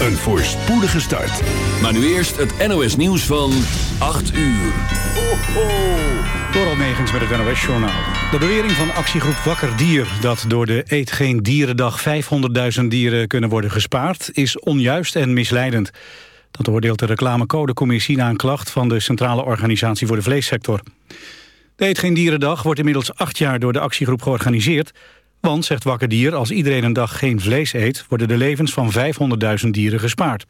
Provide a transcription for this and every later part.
een voorspoedige start. Maar nu eerst het NOS nieuws van 8 uur. Ho, ho. Door Megens met het NOS-journaal. De bewering van actiegroep Wakker Dier... dat door de Eet Geen Dierendag 500.000 dieren kunnen worden gespaard... is onjuist en misleidend. Dat oordeelt de reclamecodecommissie na een klacht... van de Centrale Organisatie voor de Vleessector. De Eet Geen Dierendag wordt inmiddels acht jaar door de actiegroep georganiseerd... Want, zegt Wakker Dier, als iedereen een dag geen vlees eet... worden de levens van 500.000 dieren gespaard.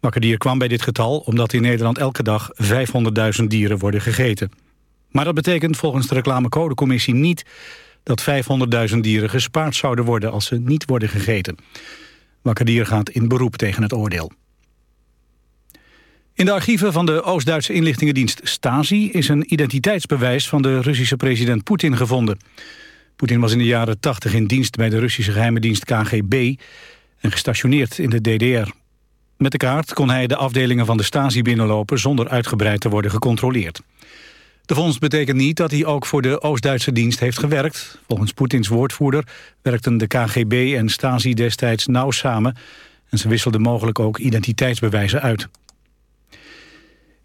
Wakker Dier kwam bij dit getal omdat in Nederland elke dag 500.000 dieren worden gegeten. Maar dat betekent volgens de reclamecodecommissie niet... dat 500.000 dieren gespaard zouden worden als ze niet worden gegeten. Wakker Dier gaat in beroep tegen het oordeel. In de archieven van de Oost-Duitse inlichtingendienst Stasi... is een identiteitsbewijs van de Russische president Poetin gevonden. Poetin was in de jaren 80 in dienst bij de Russische geheime dienst KGB... en gestationeerd in de DDR. Met de kaart kon hij de afdelingen van de Stasi binnenlopen... zonder uitgebreid te worden gecontroleerd. De vondst betekent niet dat hij ook voor de Oost-Duitse dienst heeft gewerkt. Volgens Poetins woordvoerder werkten de KGB en Stasi destijds nauw samen... en ze wisselden mogelijk ook identiteitsbewijzen uit.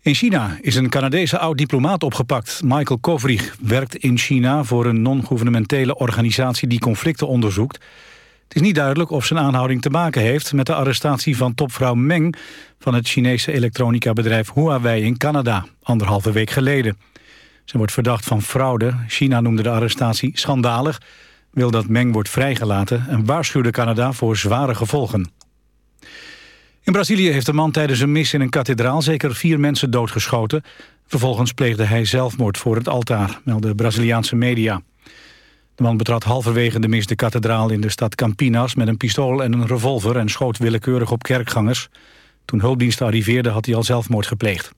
In China is een Canadese oud-diplomaat opgepakt. Michael Kovrig werkt in China voor een non-governementele organisatie die conflicten onderzoekt. Het is niet duidelijk of zijn aanhouding te maken heeft met de arrestatie van topvrouw Meng van het Chinese elektronica-bedrijf Huawei in Canada, anderhalve week geleden. Ze wordt verdacht van fraude. China noemde de arrestatie schandalig, wil dat Meng wordt vrijgelaten en waarschuwde Canada voor zware gevolgen. In Brazilië heeft een man tijdens een mis in een kathedraal zeker vier mensen doodgeschoten. Vervolgens pleegde hij zelfmoord voor het altaar, melden Braziliaanse media. De man betrad halverwege de mis de kathedraal in de stad Campinas... met een pistool en een revolver en schoot willekeurig op kerkgangers. Toen hulpdiensten arriveerden had hij al zelfmoord gepleegd.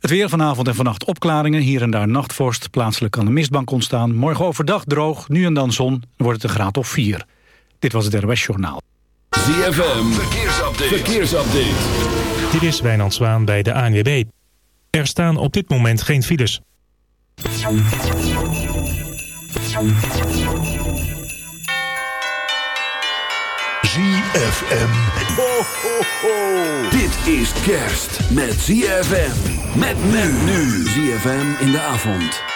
Het weer vanavond en vannacht opklaringen, hier en daar nachtvorst. Plaatselijk kan een mistbank ontstaan. Morgen overdag droog, nu en dan zon, wordt het een graad of 4. Dit was het RWS Journaal. ZFM, verkeersupdate. verkeersupdate. Dit is Wijnand Zwaan bij de ANWB. Er staan op dit moment geen files. ZFM. Ho, ho, ho. Dit is kerst met ZFM. Met men nu. ZFM in de avond.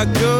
I go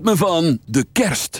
ritme van de kerst.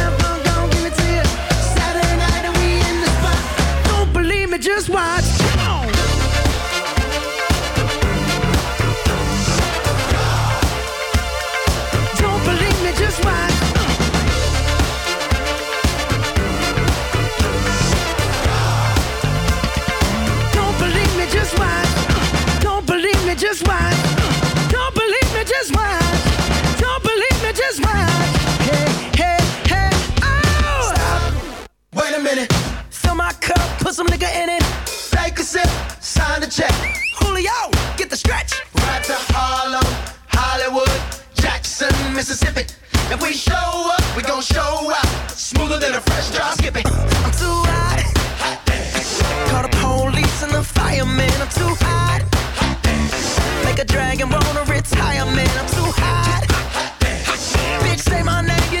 minute. Fill my cup, put some nigga in it. Take a sip, sign the check. Julio, get the stretch. Right to Harlem, Hollywood, Jackson, Mississippi. If we show up, we gon' show out. Smoother than a fresh drop skipping. I'm too hot. hot Call the police and the fireman. I'm too hot. hot Make a dragon wanna retire, man. I'm too hot. Bitch, say my name,